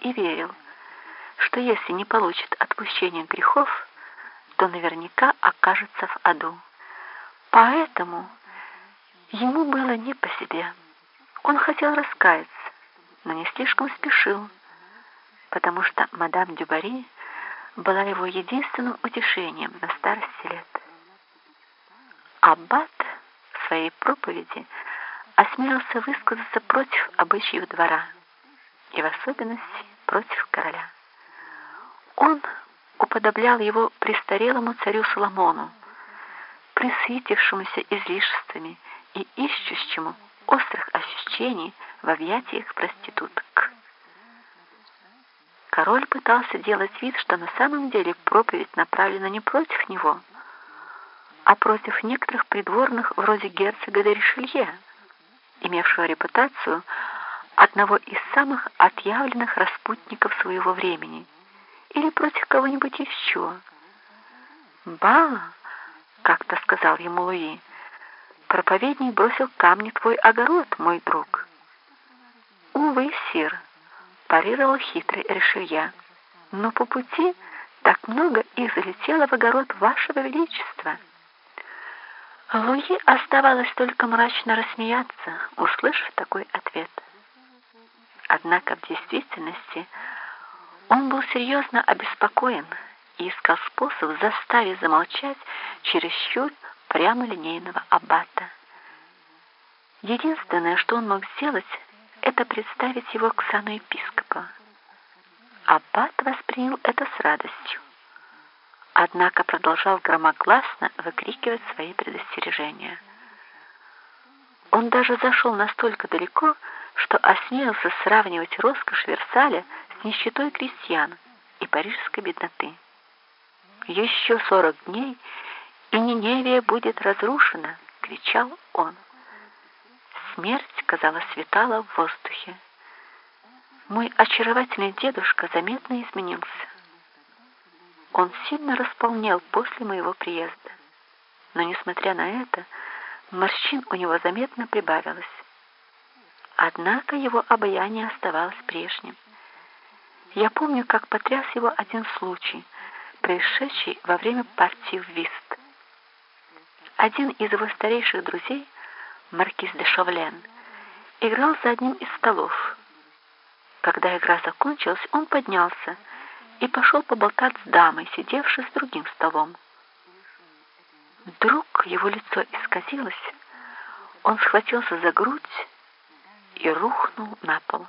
и верил, что если не получит отпущения грехов, то наверняка окажется в аду. Поэтому ему было не по себе. Он хотел раскаяться, но не слишком спешил, потому что мадам Дюбари была его единственным утешением на старости лет. Аббат в своей проповеди осмелился высказаться против обычаев двора и в особенности против короля. Он уподоблял его престарелому царю Соломону, присытившемуся излишествами и ищущему острых ощущений в объятиях проституток. Король пытался делать вид, что на самом деле проповедь направлена не против него, а против некоторых придворных вроде герцога де Ришелье, имевшего репутацию одного из самых отъявленных распутников своего времени, или против кого-нибудь еще. «Ба!» — как-то сказал ему Луи. «Проповедник бросил камни твой огород, мой друг». «Увы, сир», — парировал хитрый Решелья, «но по пути так много их залетело в огород вашего величества». Луи оставалось только мрачно рассмеяться, услышав такой ответ. Однако в действительности он был серьезно обеспокоен и искал способ заставить замолчать чересчур прямолинейного аббата. Единственное, что он мог сделать, это представить его к сану епископа. Аббат воспринял это с радостью однако продолжал громогласно выкрикивать свои предостережения. Он даже зашел настолько далеко, что осмелился сравнивать роскошь Версаля с нищетой крестьян и парижской бедноты. «Еще сорок дней, и Ниневия будет разрушена!» — кричал он. Смерть, казалось, светала в воздухе. Мой очаровательный дедушка заметно изменился. Он сильно располнел после моего приезда. Но, несмотря на это, морщин у него заметно прибавилось. Однако его обаяние оставалось прежним. Я помню, как потряс его один случай, происшедший во время партии в Вист. Один из его старейших друзей, маркиз де Шовлен, играл за одним из столов. Когда игра закончилась, он поднялся, и пошел поболтать с дамой, сидевшей с другим столом. Вдруг его лицо исказилось, он схватился за грудь и рухнул на пол.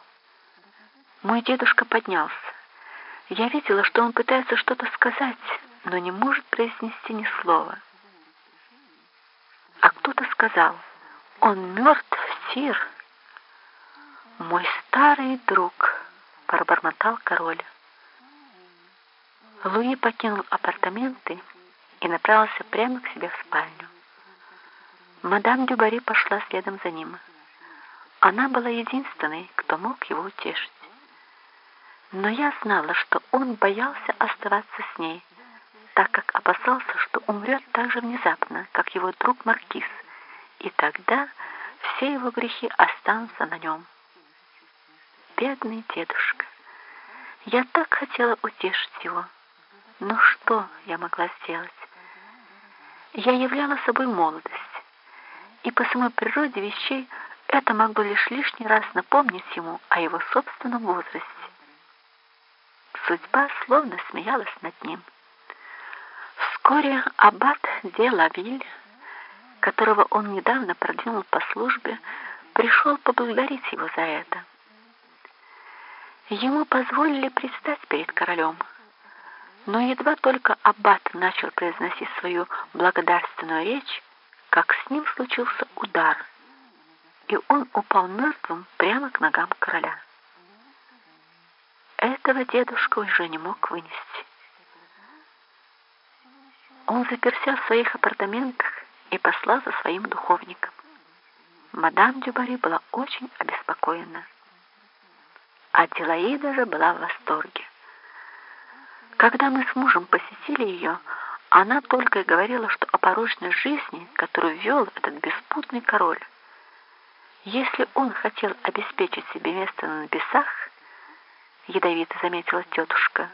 Мой дедушка поднялся. Я видела, что он пытается что-то сказать, но не может произнести ни слова. А кто-то сказал, он мертв, сир. Мой старый друг, пробормотал король. Луи покинул апартаменты и направился прямо к себе в спальню. Мадам Дюбари пошла следом за ним. Она была единственной, кто мог его утешить. Но я знала, что он боялся оставаться с ней, так как опасался, что умрет так же внезапно, как его друг Маркиз, и тогда все его грехи останутся на нем. Бедный дедушка. Я так хотела утешить его. Но что я могла сделать? Я являла собой молодость, и по самой природе вещей это могло лишь лишний раз напомнить ему о его собственном возрасте. Судьба словно смеялась над ним. Вскоре аббат де Лавиль, которого он недавно продвинул по службе, пришел поблагодарить его за это. Ему позволили предстать перед королем – но едва только аббат начал произносить свою благодарственную речь, как с ним случился удар, и он упал мертвым прямо к ногам короля. Этого дедушка уже не мог вынести. Он заперся в своих апартаментах и послал за своим духовником. Мадам Дюбари была очень обеспокоена. А Делаида же была в восторге. Когда мы с мужем посетили ее, она только и говорила, что о порочной жизни, которую вел этот беспутный король. Если он хотел обеспечить себе место на небесах, ядовито заметила тетушка.